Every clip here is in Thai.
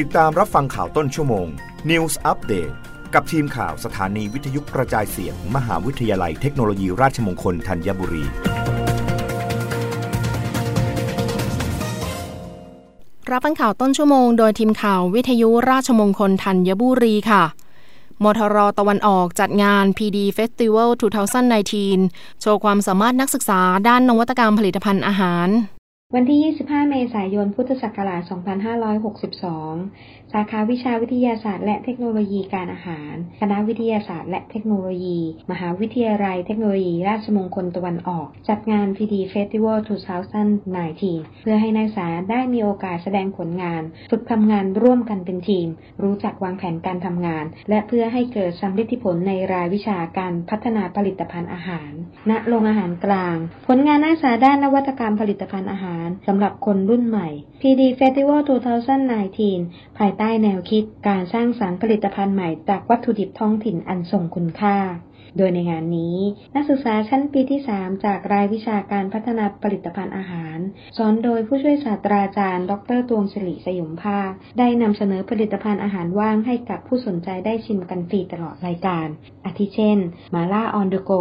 ติดตามรับฟังข่าวต้นชั่วโมง News Update กับทีมข่าวสถานีวิทยุกระจายเสียง มหาวิทยาลัยเทคโนโลยีราชมงคลธัญบุรี รับฟังข่าวต้นชั่วโมง โดยทีมข่าววิทยุราชมงคลธัญบุรีค่ะมทรตะวันออกจัดงาน PD Festival 2019 โชว์ความสามารถนักศึกษาด้านนวัตกรรมผลิตภัณฑ์อาหาร วันที่ 25 เมษายน พุทธศักราช 2562 สาขาวิชาวิทยาศาสตร์และเทคโนโลยีการอาหาร คณะวิทยาศาสตร์และเทคโนโลยี มหาวิทยาลัยเทคโนโลยี ราชมงคลตะวันออก จัดงาน PD Festival 2019 เพื่อให้นักศึกษาได้มีโอกาสแสดงผลงาน ฝึกทำงานร่วมกันเป็นทีม รู้จักวางแผนการทำงาน และเพื่อให้เกิดสำเร็จผลในรายวิชาการพัฒนาผลิตภัณฑ์อาหาร ณ โรงอาหารกลาง ผลงานนักศึกษาด้านนวัตกรรมผลิตภัณฑ์อาหารสำหรับคนรุ่นใหม่ PD Festival 2019 ภายใต้แนวคิดการสร้างสารรค์ผลิตภัณฑ์ใหม่จากวัตถุดิบท้องถิ่นอันทรงคุณค่า โดยในงานนี้ นักศึกษาชั้นปีที่ 3 จากรายวิชาการพัฒนาผลิตภัณฑ์อาหาร สอนโดยผู้ช่วยศาสตราจารย์ ดรตวงศิริสยมภาค ได้นำเสนอผลิตภัณฑ์อาหารว่างให้กับผู้สนใจได้ชิมกันฟรีตลอดรายการ อาทิเช่น หม่าล่า on the go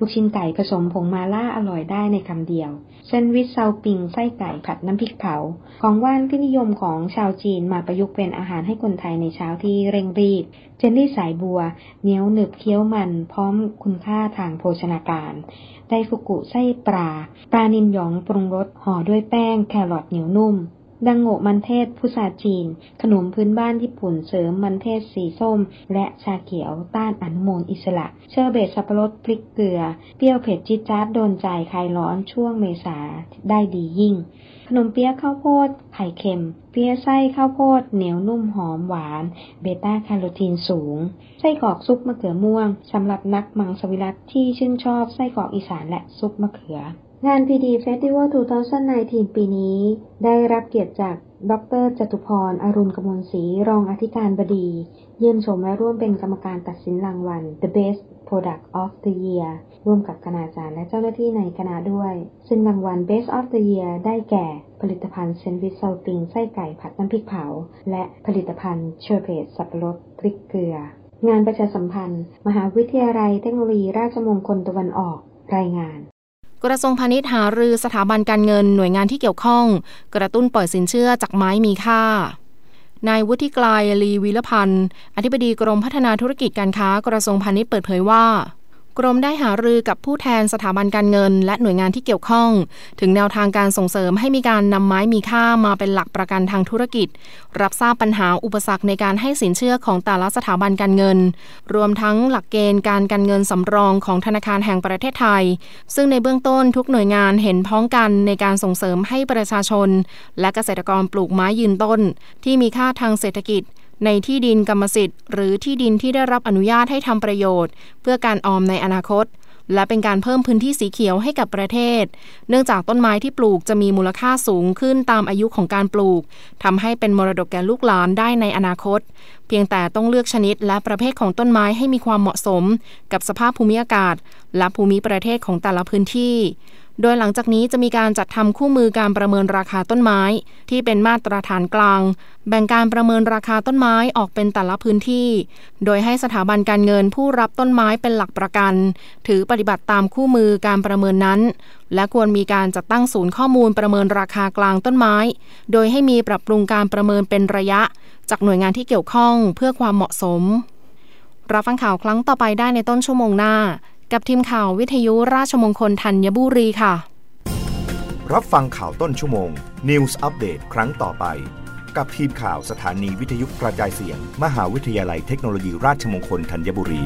ลูกชิ้นไก่ผสมผงหม่าล่าอร่อยได้ในคำเดียวแซนด์วิชเซาปิงไส้ไก่ผัดน้ำพริกเผา ของว่างที่นิยมของชาวจีนมาประยุกต์เป็นอาหารให้คนไทยในเช้าที่เร่งรีบ เจลลี่สายบัวเหนียวหนึบเคี้ยวมันพร้อมคุณค่าทางโภชนาการ ไดฟุกุไส้ปลา ปลานิลหยองปรุงรสห่อด้วยแป้งแครอทเหนียวนุ่ม ดังโงะมันเทศพุทราจีน ขนมพื้นบ้านญี่ปุ่นเสริมมันเทศสีส้ม และชาเขียวต้านอนุมูลอิสระ เชอร์เบตสับปะรดพริกเกลือ เปรี้ยวเผ็ดจิจ๊าดโดนใจคลายร้อนช่วงเมษาได้ดียิ่ง ขนมเปี๊ยะข้าวโพดไข่เค็ม เปี๊ยะไส้ข้าวโพดเหนียวนุ่มหอมหวาน เบต้าแคโรทีนสูง ไส้กรอกซุปมะเขือม่วงสำหรับนักมังสวิรัติที่ชื่นชอบไส้กรอกอีสานและซุปมะเขือ งาน PD Festival 2019 ปีนี้ ได้รับเกียรติจาก ดรจตุพร อรุณกมลศรี รองอธิการบดี เยี่ยมชมและร่วมเป็นกรรมการตัดสินรางวัล The Best Product of the Year ร่วมกับคณาจารย์และเจ้าหน้าที่ในคณะด้วย ซึ่งรางวัล Best of the Year ได้แก่ ผลิตภัณฑ์แซนด์วิชเซาปิงไส้ไก่ผัดน้ำพริกเผา และผลิตภัณฑ์เชอร์เบตสับปะรดพริกเกลือ งานประชาสัมพันธ์ มหาวิทยาลัยเทคโนโลยีราชมงคลตะวันออก รายงาน กระทรวงพาณิชย์หารือสถาบันการเงินหน่วยงานที่เกี่ยวข้อง กระตุ้นปล่อยสินเชื่อจากไม้มีค่านายวุฒิกลายลีวิรพันธ์ อธิบดีกรมพัฒนาธุรกิจการค้ากระทรวงพาณิชย์เปิดเผยว่า กรมได้หารือกับผู้แทนสถาบันการเงิน และหน่วยงานที่เกี่ยวข้อง ถึงแนวทางการส่งเสริมให้มีการนำไม้มีค่ามาเป็นหลักประกันทางธุรกิจ รับทราบปัญหาอุปสรรคในการให้สินเชื่อของแต่ละสถาบันการเงิน รวมทั้งหลักเกณฑ์การการเงินสำรองของธนาคารแห่งประเทศไทย ซึ่งในเบื้องต้นทุกหน่วยงานเห็นพ้องกันในการส่งเสริมให้ประชาชน และเกษตรกรปลูกไม้ยืนต้น ที่มีค่าทางเศรษฐกิจ ในที่ดินกรรมสิทธิ์ หรือที่ดินที่ได้รับอนุญาตให้ทำประโยชน์ เพื่อการออมในอนาคต และเป็นการเพิ่มพื้นที่สีเขียวให้กับประเทศ เนื่องจากต้นไม้ที่ปลูกจะมีมูลค่าสูงขึ้นตามอายุของการปลูกทำให้เป็นมรดกแก่ลูกหลานได้ในอนาคต เพียงแต่ต้องเลือกชนิดและประเภทของต้นไม้ให้มีความเหมาะสม กับสภาพภูมิอากาศ และภูมิประเทศของแต่ละพื้นที่ โดยหลังจากนี้จะมีการจัดทำคู่มือการประเมินราคาต้นไม้ ที่เป็นมาตรฐานกลาง แบ่งการประเมินราคาต้นไม้ออกเป็นแต่ละพื้นที่ โดยให้สถาบันการเงินผู้รับต้นไม้เป็นหลักประกัน ถือปฏิบัติตามคู่มือการประเมินนั้น และควรมีการจัดตั้งศูนย์ข้อมูลประเมินราคากลางต้นไม้ โดยให้มีปรับปรุงการประเมินเป็นระยะ จากหน่วยงานที่เกี่ยวข้องเพื่อความเหมาะสมรับฟังข่าวครั้งต่อไปได้ในต้นชั่วโมงหน้า กับทีมข่าววิทยุราชมงคลธัญบุรีค่ะ รับฟังข่าวต้นชั่วโมง News อัปเดตครั้งต่อไป กับทีมข่าวสถานีวิทยุกระจายเสียง มหาวิทยาลัยเทคโนโลยีราชมงคลธัญบุรี